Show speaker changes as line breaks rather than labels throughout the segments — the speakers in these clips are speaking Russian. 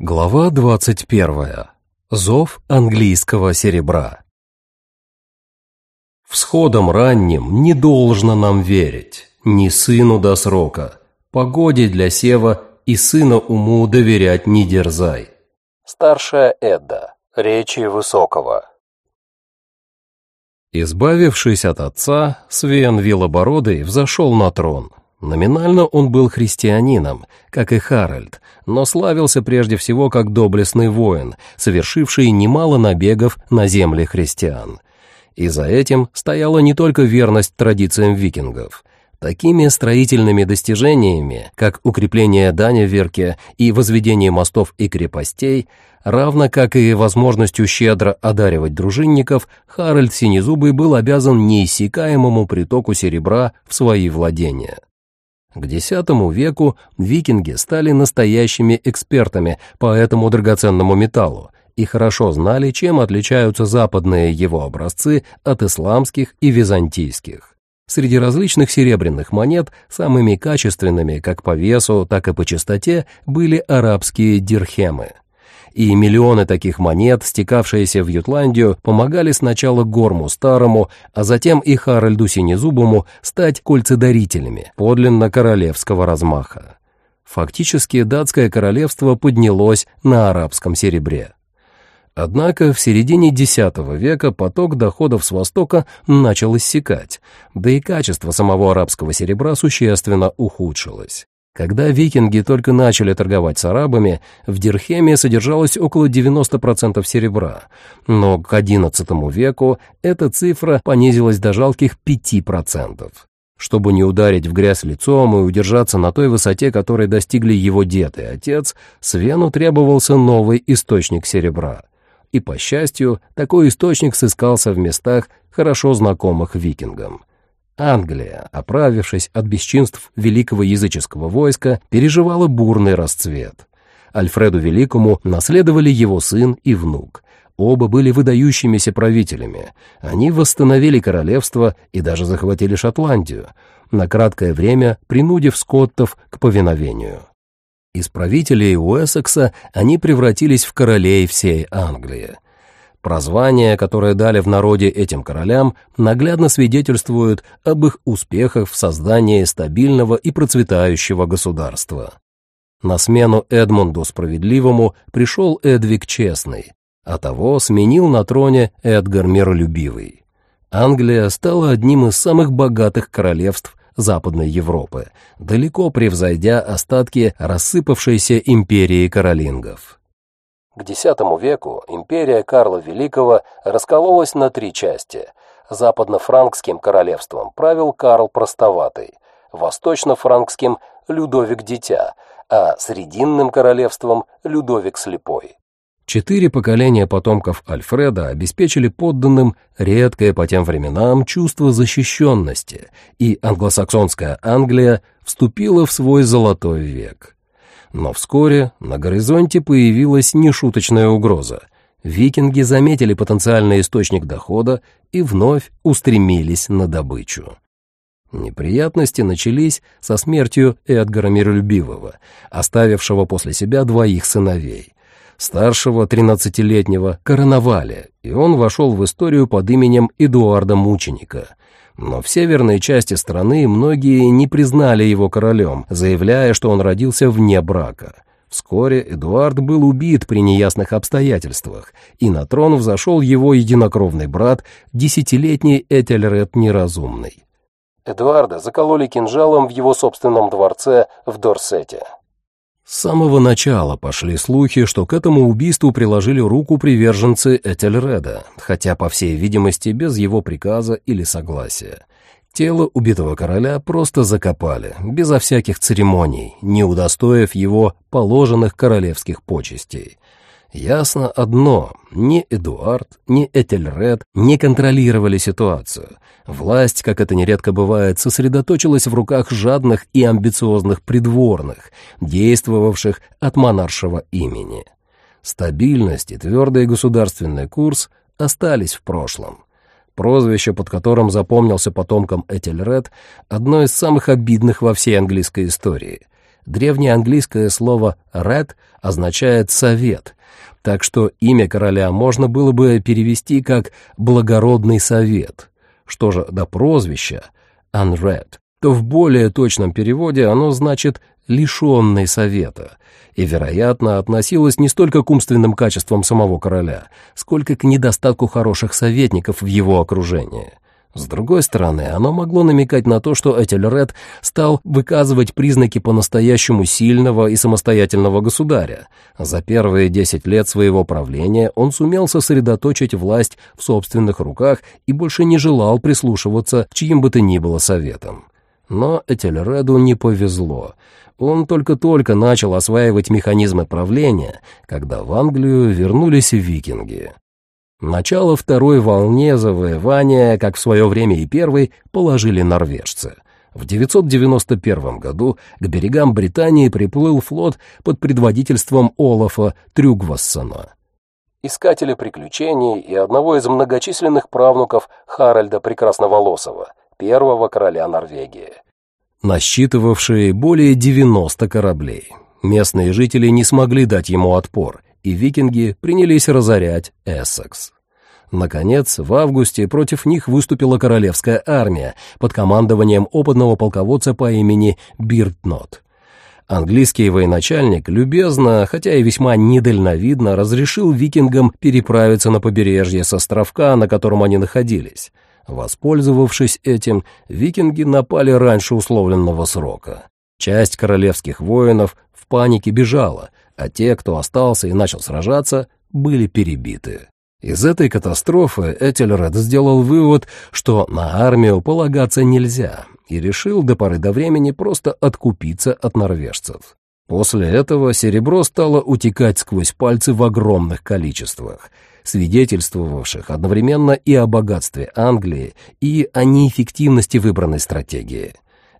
Глава 21. Зов английского серебра. Всходом ранним не должно нам верить, ни сыну до срока, погоде для сева и сына уму доверять не дерзай. Старшая Эдда. Речи Высокого. Избавившись от отца, Свен Вилобородый взошел на трон. Номинально он был христианином, как и Харальд, но славился прежде всего как доблестный воин, совершивший немало набегов на земли христиан. И за этим стояла не только верность традициям викингов. Такими строительными достижениями, как укрепление Даневерке и возведение мостов и крепостей, равно как и возможностью щедро одаривать дружинников, Харальд Синезубый был обязан неиссякаемому притоку серебра в свои владения. К X веку викинги стали настоящими экспертами по этому драгоценному металлу и хорошо знали, чем отличаются западные его образцы от исламских и византийских. Среди различных серебряных монет самыми качественными как по весу, так и по чистоте были арабские дирхемы и миллионы таких монет, стекавшиеся в Ютландию, помогали сначала Горму Старому, а затем и Харальду Синезубому стать кольцедарителями подлинно королевского размаха. Фактически датское королевство поднялось на арабском серебре. Однако в середине X века поток доходов с Востока начал иссякать, да и качество самого арабского серебра существенно ухудшилось. Когда викинги только начали торговать с арабами, в Дирхеме содержалось около 90% серебра, но к XI веку эта цифра понизилась до жалких 5%. Чтобы не ударить в грязь лицом и удержаться на той высоте, которой достигли его дед и отец, Свену требовался новый источник серебра. И, по счастью, такой источник сыскался в местах, хорошо знакомых викингам. Англия, оправившись от бесчинств великого языческого войска, переживала бурный расцвет. Альфреду Великому наследовали его сын и внук. Оба были выдающимися правителями. Они восстановили королевство и даже захватили Шотландию, на краткое время принудив скоттов к повиновению. Из правителей Уэссекса они превратились в королей всей Англии. Прозвания, которые дали в народе этим королям, наглядно свидетельствуют об их успехах в создании стабильного и процветающего государства. На смену Эдмунду Справедливому пришел Эдвиг Честный, а того сменил на троне Эдгар Миролюбивый. Англия стала одним из самых богатых королевств Западной Европы, далеко превзойдя остатки рассыпавшейся империи каролингов. К X веку империя Карла Великого раскололась на три части. Западно-франкским королевством правил Карл Простоватый, восточно-франкским – Людовик Дитя, а Срединным королевством – Людовик Слепой. Четыре поколения потомков Альфреда обеспечили подданным редкое по тем временам чувство защищенности, и англосаксонская Англия вступила в свой золотой век. Но вскоре на горизонте появилась нешуточная угроза. Викинги заметили потенциальный источник дохода и вновь устремились на добычу. Неприятности начались со смертью Эдгара Миролюбивого, оставившего после себя двоих сыновей. Старшего, тринадцатилетнего, короновали, и он вошел в историю под именем Эдуарда Мученика — но в северной части страны многие не признали его королем, заявляя, что он родился вне брака. Вскоре Эдуард был убит при неясных обстоятельствах, и на трон взошел его единокровный брат, десятилетний Этельред Неразумный. Эдуарда закололи кинжалом в его собственном дворце в Дорсете. С самого начала пошли слухи, что к этому убийству приложили руку приверженцы Этельреда, хотя, по всей видимости, без его приказа или согласия. Тело убитого короля просто закопали, безо всяких церемоний, не удостоив его положенных королевских почестей. Ясно одно, ни Эдуард, ни Этельред не контролировали ситуацию. Власть, как это нередко бывает, сосредоточилась в руках жадных и амбициозных придворных, действовавших от монаршего имени. Стабильность и твердый государственный курс остались в прошлом. Прозвище, под которым запомнился потомкам Этельред, одно из самых обидных во всей английской истории — древнее английское слово «ред» означает «совет», так что имя короля можно было бы перевести как «благородный совет». Что же до прозвища «unread», то в более точном переводе оно значит «лишенный совета», и, вероятно, относилось не столько к умственным качествам самого короля, сколько к недостатку хороших советников в его окружении. С другой стороны, оно могло намекать на то, что Этельред стал выказывать признаки по-настоящему сильного и самостоятельного государя. За первые десять лет своего правления он сумел сосредоточить власть в собственных руках и больше не желал прислушиваться к чьим бы то ни было советам. Но Этельреду не повезло. Он только-только начал осваивать механизмы правления, когда в Англию вернулись викинги. Начало второй волне завоевания, как в свое время и первой, положили норвежцы. В 991 году к берегам Британии приплыл флот под предводительством Олафа Трюгвассона. Искателя приключений и одного из многочисленных правнуков Харальда Прекрасноволосого, первого короля Норвегии. Насчитывавший более 90 кораблей. Местные жители не смогли дать ему отпор, и викинги принялись разорять Эссекс. Наконец, в августе против них выступила королевская армия под командованием опытного полководца по имени Биртнот. Английский военачальник любезно, хотя и весьма недальновидно, разрешил викингам переправиться на побережье с островка, на котором они находились. Воспользовавшись этим, викинги напали раньше условленного срока. Часть королевских воинов в панике бежала, а те, кто остался и начал сражаться, были перебиты. Из этой катастрофы Этельред сделал вывод, что на армию полагаться нельзя, и решил до поры до времени просто откупиться от норвежцев. После этого серебро стало утекать сквозь пальцы в огромных количествах, свидетельствовавших одновременно и о богатстве Англии, и о неэффективности выбранной стратегии.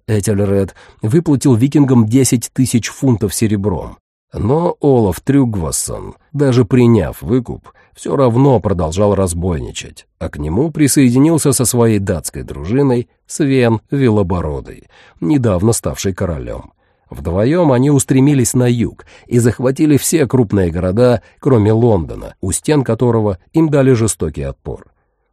Этельред выплатил викингам 10 тысяч фунтов серебром, но Олаф Трюгвассон, даже приняв выкуп, все равно продолжал разбойничать, а к нему присоединился со своей датской дружиной Свен Велобородый, недавно ставший королем. Вдвоем они устремились на юг и захватили все крупные города, кроме Лондона, у стен которого им дали жестокий отпор.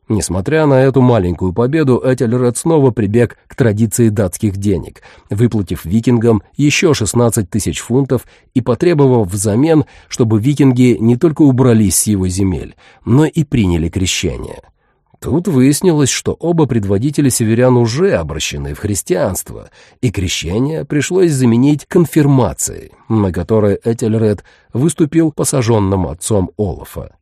Несмотря на эту маленькую победу, Этельред снова прибег к традиции датских денег, выплатив викингам еще 16 тысяч фунтов и потребовав взамен, чтобы викинги не только убрались с его земель, но и приняли крещение. Тут выяснилось, что оба предводителя северян уже обращены в христианство, и крещение пришлось заменить конфирмацией, на которой Этельред выступил посаженным отцом Олафа.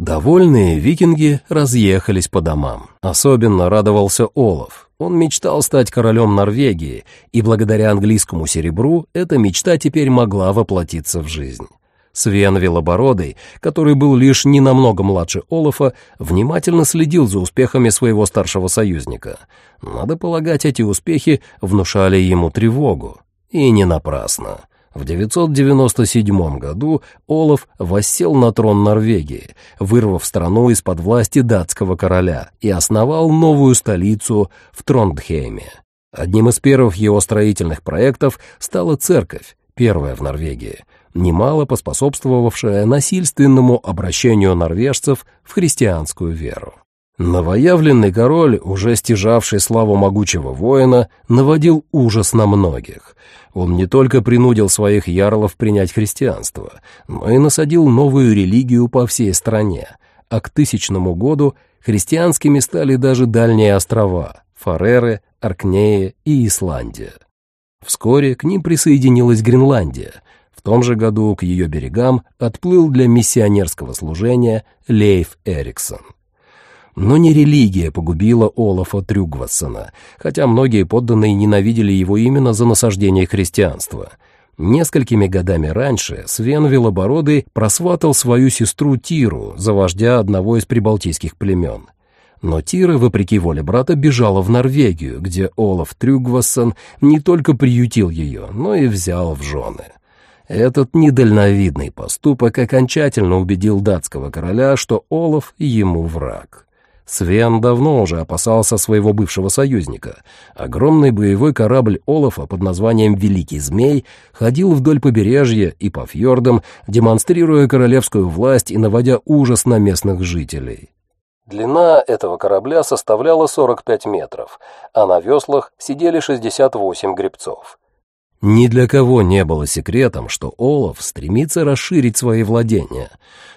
Довольные викинги разъехались по домам. Особенно радовался Олаф. Он мечтал стать королем Норвегии, и благодаря английскому серебру эта мечта теперь могла воплотиться в жизнь. Свен Велобородый, который был лишь ненамного младше Олафа, внимательно следил за успехами своего старшего союзника. Надо полагать, эти успехи внушали ему тревогу. И не напрасно. В 997 году Олаф воссел на трон Норвегии, вырвав страну из-под власти датского короля и основал новую столицу в Трондхейме. Одним из первых его строительных проектов стала церковь, первая в Норвегии, немало поспособствовавшая насильственному обращению норвежцев в христианскую веру. Новоявленный король, уже стяжавший славу могучего воина, наводил ужас на многих. Он не только принудил своих ярлов принять христианство, но и насадил новую религию по всей стране, а к тысячному году христианскими стали даже дальние острова — Фареры, Аркнея и Исландия. Вскоре к ним присоединилась Гренландия. В том же году к ее берегам отплыл для миссионерского служения Лейф Эриксон. Но не религия погубила Олафа Трюгвассона, хотя многие подданные ненавидели его именно за насаждение христианства. Несколькими годами раньше Свен Велобородый просватал свою сестру Тиру за вождя одного из прибалтийских племен. Но Тира, вопреки воле брата, бежала в Норвегию, где Олаф Трюгвассон не только приютил ее, но и взял в жены. Этот недальновидный поступок окончательно убедил датского короля, что Олаф ему враг. Свен давно уже опасался своего бывшего союзника. Огромный боевой корабль Олафа под названием «Великий Змей» ходил вдоль побережья и по фьордам, демонстрируя королевскую власть и наводя ужас на местных жителей. Длина этого корабля составляла 45 метров, а на веслах сидели 68 гребцов. Ни для кого не было секретом, что Олаф стремится расширить свои владения.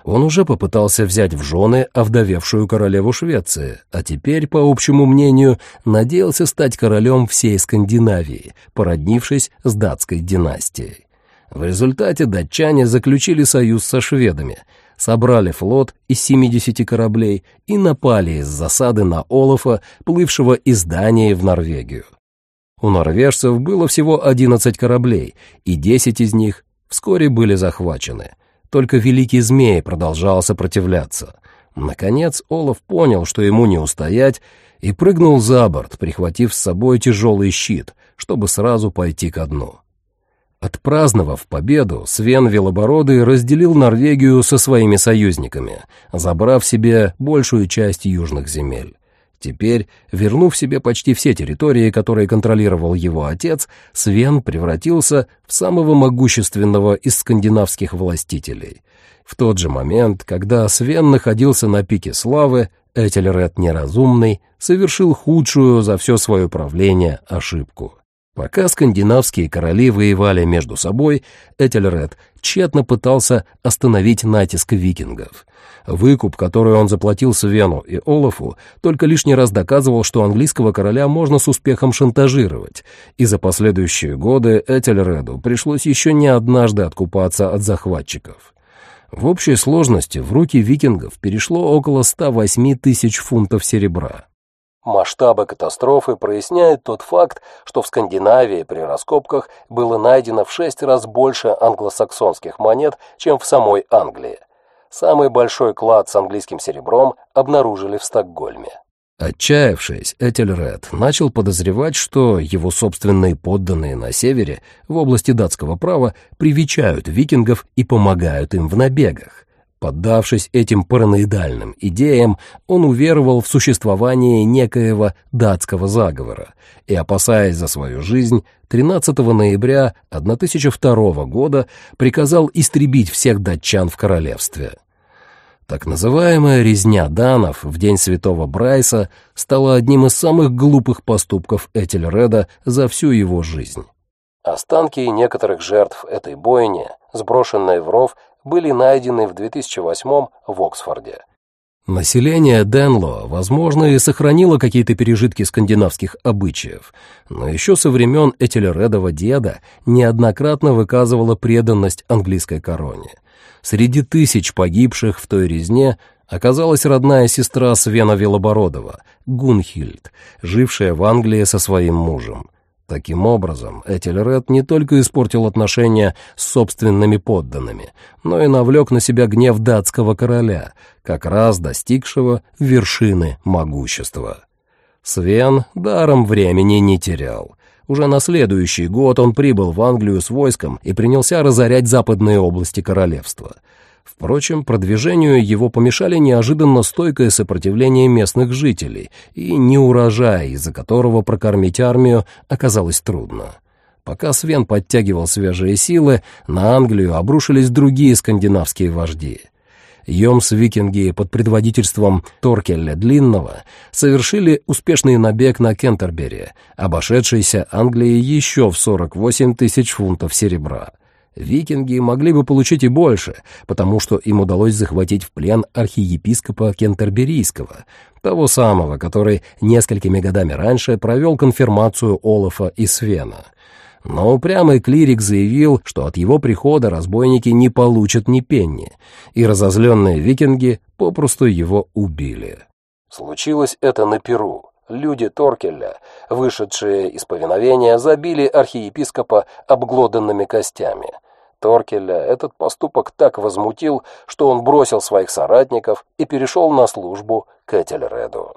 Он уже попытался взять в жены овдовевшую королеву Швеции, а теперь, по общему мнению, надеялся стать королем всей Скандинавии, породнившись с датской династией. В результате датчане заключили союз со шведами, собрали флот из 70 кораблей и напали из засады на Олафа, плывшего из Дании в Норвегию. У норвежцев было всего 11 кораблей, и 10 из них вскоре были захвачены. Только Великий Змей продолжал сопротивляться. Наконец Олаф понял, что ему не устоять, и прыгнул за борт, прихватив с собой тяжелый щит, чтобы сразу пойти ко дну. Отпраздновав победу, Свен Велобородый разделил Норвегию со своими союзниками, забрав себе большую часть южных земель. Теперь, вернув себе почти все территории, которые контролировал его отец, Свен превратился в самого могущественного из скандинавских властителей. В тот же момент, когда Свен находился на пике славы, Этельред Неразумный совершил худшую за все свое правление ошибку. Пока скандинавские короли воевали между собой, Этельред тщетно пытался остановить натиск викингов. Выкуп, который он заплатил Свену и Олафу, только лишний раз доказывал, что английского короля можно с успехом шантажировать, и за последующие годы Этельреду пришлось еще не однажды откупаться от захватчиков. В общей сложности в руки викингов перешло около 108 тысяч фунтов серебра. Масштабы катастрофы проясняют тот факт, что в Скандинавии при раскопках было найдено в шесть раз больше англосаксонских монет, чем в самой Англии – Самый большой клад с английским серебром обнаружили в Стокгольме. Отчаявшись, Этельред начал подозревать, что его собственные подданные на севере в области датского права привечают викингов и помогают им в набегах. Поддавшись этим параноидальным идеям, он уверовал в существование некоего датского заговора и, опасаясь за свою жизнь, 13 ноября 1002 года приказал истребить всех датчан в королевстве. Так называемая резня данов в день святого Брайса стала одним из самых глупых поступков Этельреда за всю его жизнь. Останки некоторых жертв этой бойни, сброшенные в ров, были найдены в 2008 в Оксфорде. Население Денло, возможно, и сохранило какие-то пережитки скандинавских обычаев, но еще со времен Этельредова деда неоднократно выказывало преданность английской короне. Среди тысяч погибших в той резне оказалась родная сестра Свена Велобородова, Гунхильд, жившая в Англии со своим мужем. Таким образом, Этельред не только испортил отношения с собственными подданными, но и навлек на себя гнев датского короля, как раз достигшего вершины могущества. Свен даром времени не терял. Уже на следующий год он прибыл в Англию с войском и принялся разорять западные области королевства — Впрочем, продвижению его помешали неожиданно стойкое сопротивление местных жителей и неурожай, из-за которого прокормить армию оказалось трудно. Пока Свен подтягивал свежие силы, на Англию обрушились другие скандинавские вожди. Йомс-викинги под предводительством Торкеля Длинного совершили успешный набег на Кентербери, обошедшийся Англии еще в 48 тысяч фунтов серебра — Викинги могли бы получить и больше, потому что им удалось захватить в плен архиепископа Кентерберийского, того самого, который несколькими годами раньше провел конфирмацию Олафа и Свена. Но упрямый клирик заявил, что от его прихода разбойники не получат ни пенни, и разозленные викинги попросту его убили. Случилось это на Перу. Люди Торкеля, вышедшие из повиновения, забили архиепископа обглоданными костями. Торкеля этот поступок так возмутил, что он бросил своих соратников и перешел на службу к Этельреду.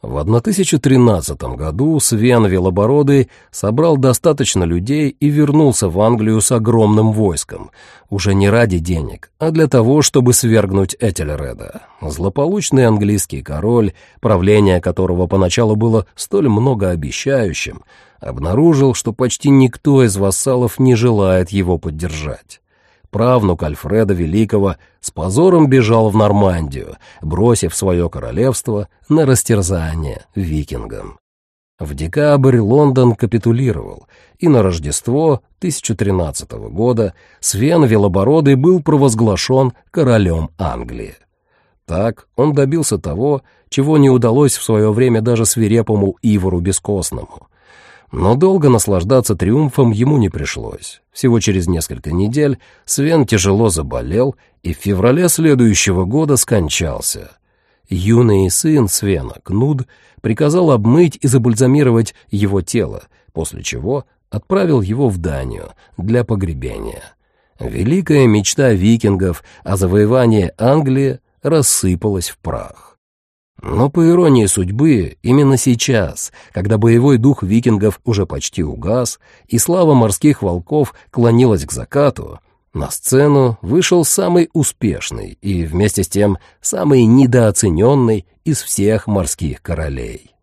В 1013 году Свен Велобородый собрал достаточно людей и вернулся в Англию с огромным войском, уже не ради денег, а для того, чтобы свергнуть Этельреда. Злополучный английский король, правление которого поначалу было столь многообещающим, обнаружил, что почти никто из вассалов не желает его поддержать правнук Альфреда Великого, с позором бежал в Нормандию, бросив свое королевство на растерзание викингам. В декабрь Лондон капитулировал, и на Рождество 1013 года Свен Велобородый был провозглашен королем Англии. Так он добился того, чего не удалось в свое время даже свирепому Ивору Бескостному — но долго наслаждаться триумфом ему не пришлось. Всего через несколько недель Свен тяжело заболел и в феврале следующего года скончался. Юный сын Свена, Кнуд, приказал обмыть и забальзамировать его тело, после чего отправил его в Данию для погребения. Великая мечта викингов о завоевании Англии рассыпалась в прах. Но, по иронии судьбы, именно сейчас, когда боевой дух викингов уже почти угас, и слава морских волков клонилась к закату, на сцену вышел самый успешный и, вместе с тем, самый недооцененный из всех морских королей.